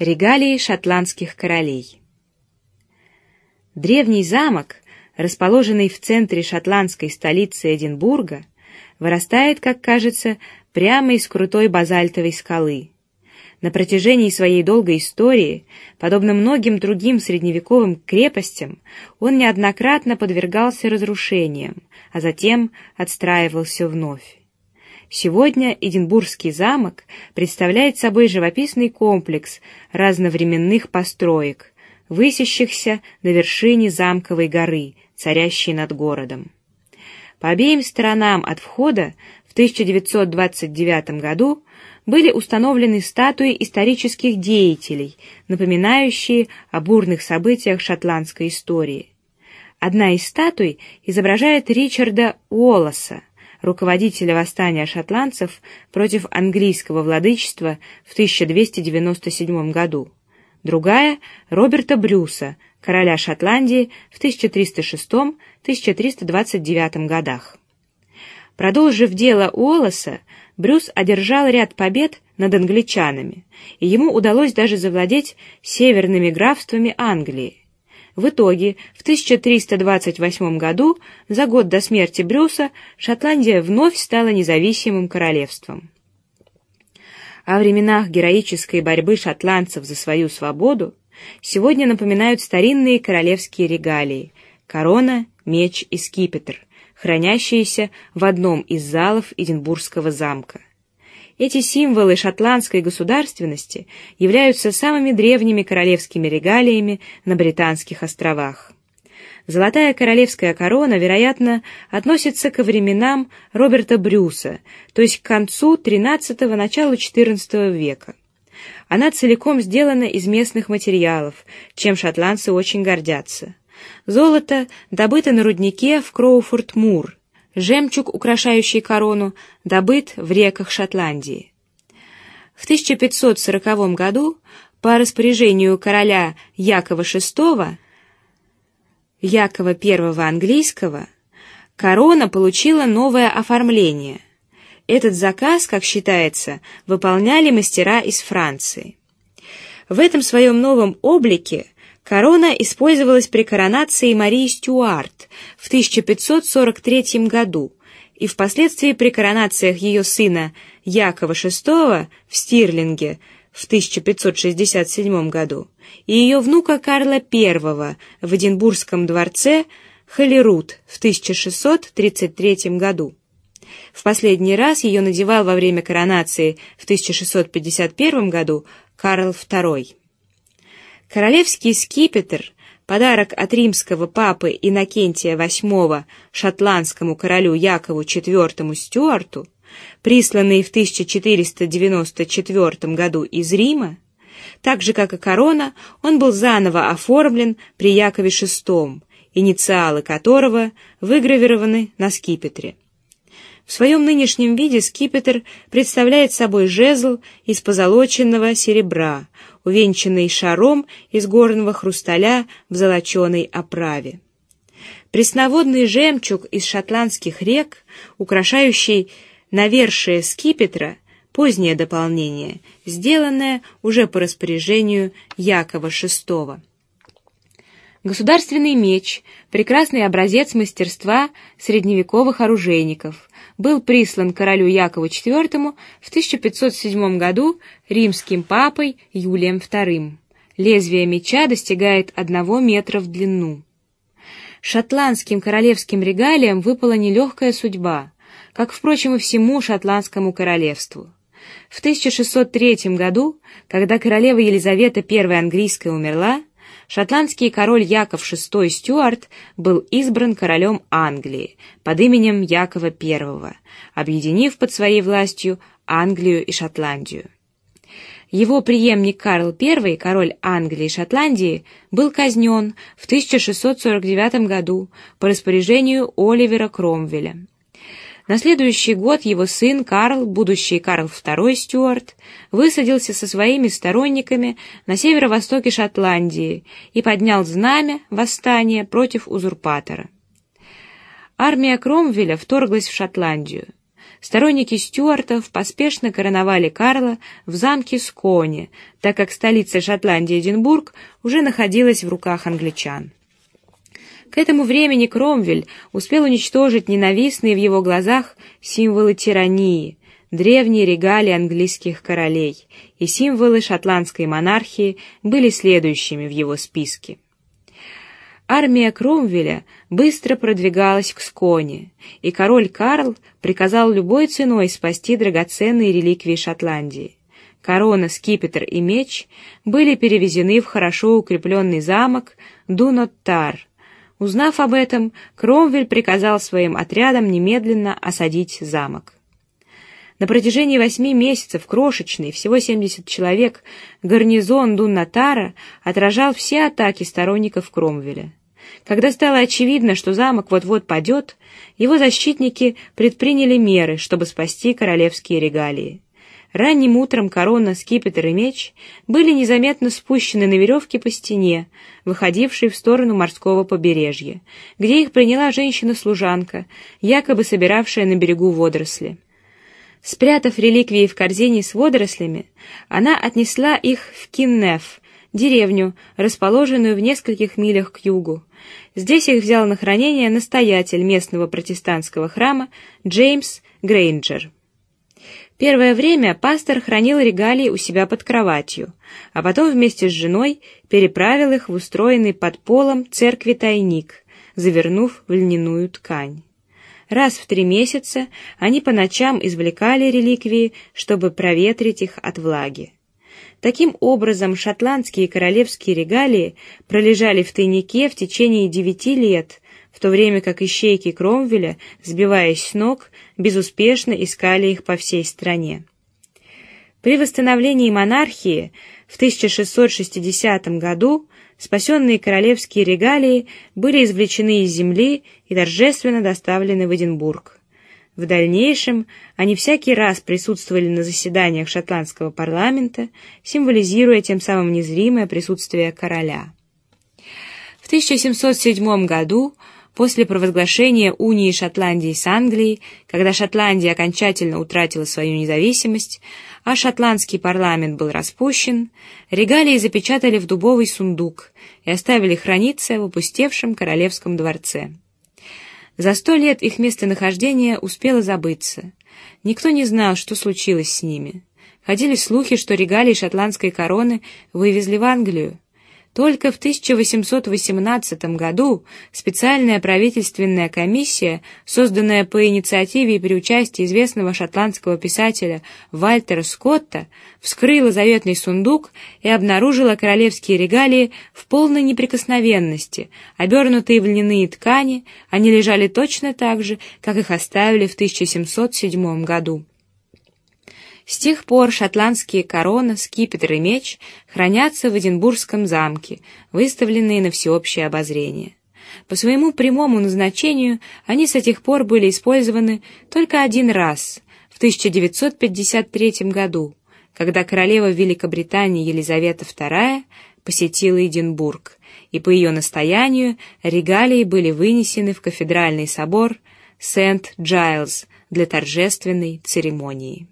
Регалии шотландских королей. Древний замок, расположенный в центре шотландской столицы Эдинбурга, вырастает, как кажется, прямо из крутой базальтовой скалы. На протяжении своей долгой истории, подобно многим другим средневековым крепостям, он неоднократно подвергался разрушениям, а затем отстраивался вновь. Сегодня Эдинбургский замок представляет собой живописный комплекс разновременных построек, высящихся на вершине замковой горы, царящей над городом. По обеим сторонам от входа в 1929 году были установлены статуи исторических деятелей, напоминающие о бурных событиях шотландской истории. Одна из статуй изображает Ричарда Уоллеса, руководителя восстания шотландцев против английского владычества в 1297 году. Другая Роберта Брюса, короля Шотландии в 1306-1329 годах. Продолжив дело Уоллеса, Брюс одержал ряд побед над англичанами, и ему удалось даже завладеть северными графствами Англии. В итоге, в 1328 году, за год до смерти Брюса, Шотландия вновь стала независимым королевством. О временах героической борьбы шотландцев за свою свободу сегодня напоминают старинные королевские регалии: корона, меч и скипетр, хранящиеся в одном из залов Эдинбургского замка. Эти символы шотландской государственности являются самыми древними королевскими регалиями на британских островах. Золотая королевская корона, вероятно, относится к временам Роберта Брюса, то есть к концу XIII – началу XIV века. Она целиком сделана из местных материалов, чем шотландцы очень гордятся. Золото добыто на руднике в Кроуфорд-Мур, Жемчуг, украшающий корону, добыт в реках Шотландии. В 1540 году по распоряжению короля Якова VI, Якова I английского, корона получила новое оформление. Этот заказ, как считается, выполняли мастера из Франции. В этом своем новом облике Корона использовалась при коронации Марии Стюарт в 1543 году и впоследствии при коронациях ее сына Якова VI в Стирлинге в 1567 году и ее внука Карла I в Эдинбургском дворце Холерут в 1633 году. В последний раз ее надевал во время коронации в 1651 году Карл II. Королевский скипетр, подарок от римского папы Иннокентия VIII шотландскому королю Якову IV Стюарту, присланный в 1494 году из Рима, так же как и корона, он был заново оформлен при Якове VI, инициалы которого выгравированы на скипетре. В своем нынешнем виде скипетр представляет собой жезл из позолоченного серебра, увенчанный шаром из горного хрусталя в золоченой оправе. Пресноводный жемчуг из шотландских рек, украшающий навершие скипетра, позднее дополнение, сделанное уже по распоряжению Якова VI. Государственный меч, прекрасный образец мастерства средневековых оружейников, был прислан королю Якову IV в 1507 году римским папой Юлием II. Лезвие меча достигает одного метра в длину. Шотландским королевским регалиям выпала нелегкая судьба, как, впрочем, и всему шотландскому королевству. В 1603 году, когда королева Елизавета I английская умерла, шотландский король Яков VI Стюарт был избран королем Англии под именем Якова I, объединив под своей властью Англию и Шотландию. Его преемник Карл I, король Англии и Шотландии, был казнен в 1649 году по распоряжению Оливера Кромвеля. На следующий год его сын Карл, будущий Карл II Стюарт, высадился со своими сторонниками на северо-востоке Шотландии и поднял знамя восстания против узурпатора. Армия Кромвеля вторглась в Шотландию. сторонники Стюартов поспешно короновали Карла в замке Сконе, так как столица Шотландии Эдинбург уже находилась в руках англичан. К этому времени Кромвель успел уничтожить ненавистные в его глазах символы тирании, древние регалии английских королей, и символы шотландской монархии были следующими в его списке. Армия Кромвеля быстро продвигалась к Сконе, и король Карл приказал любой ценой спасти драгоценные реликвии Шотландии. Корона, скипетр и меч были перевезены в хорошо укрепленный замок Дуноттар. Узнав об этом, Кромвель приказал своим отрядам немедленно осадить замок. На протяжении восьми месяцев крошечный, всего 70 человек, гарнизон Дуннатара отражал все атаки сторонников Кромвеля. Когда стало очевидно, что замок вот-вот падет, его защитники предприняли меры, чтобы спасти королевские регалии. Ранним утром корона, скипетр и меч были незаметно спущены на веревке по стене, выходившей в сторону морского побережья, где их приняла женщина-служанка, якобы собиравшая на берегу водоросли. Спрятав реликвии в корзине с водорослями, она отнесла их в Киннеф, деревню, расположенную в нескольких милях к югу. Здесь их взял на хранение настоятель местного протестантского храма Джеймс Грейнджер. Первое время пастор хранил регалии у себя под кроватью, а потом вместе с женой переправил их в устроенный под полом церкви тайник, завернув в льняную ткань. Раз в три месяца они по ночам извлекали реликвии, чтобы проветрить их от влаги. Таким образом, шотландские королевские регалии пролежали в тайнике в течение девяти лет, в то время как ищейки Кромвеля, сбиваясь с ног, безуспешно искали их по всей стране. При восстановлении монархии в 1660 году спасенные королевские регалии были извлечены из земли и торжественно доставлены в Эдинбург. В дальнейшем они всякий раз присутствовали на заседаниях шотландского парламента, символизируя тем самым незримое присутствие короля. В 1707 году, после провозглашения унии Шотландии с Англией, когда Шотландия окончательно утратила свою независимость, а шотландский парламент был распущен, регалии запечатали в дубовый сундук и оставили храниться в опустевшем королевском дворце. За сто лет их местонахождение успело забыться. Никто не знал, что случилось с ними. Ходили слухи, что регалии шотландской короны вывезли в Англию. Только в 1818 году специальная правительственная комиссия, созданная по инициативе и при участии известного шотландского писателя Вальтера Скотта, вскрыла заветный сундук и обнаружила королевские регалии в полной неприкосновенности, обернутые в льняные ткани, они лежали точно так же, как их оставили в 1707 году. С тех пор шотландские корона, скипетр и меч хранятся в Эдинбургском замке, выставленные на всеобщее обозрение. По своему прямому назначению они с тех пор были использованы только один раз, в 1953 году, когда королева Великобритании Елизавета II посетила Эдинбург, и по ее настоянию регалии были вынесены в кафедральный собор Сент-Джайлз для торжественной церемонии.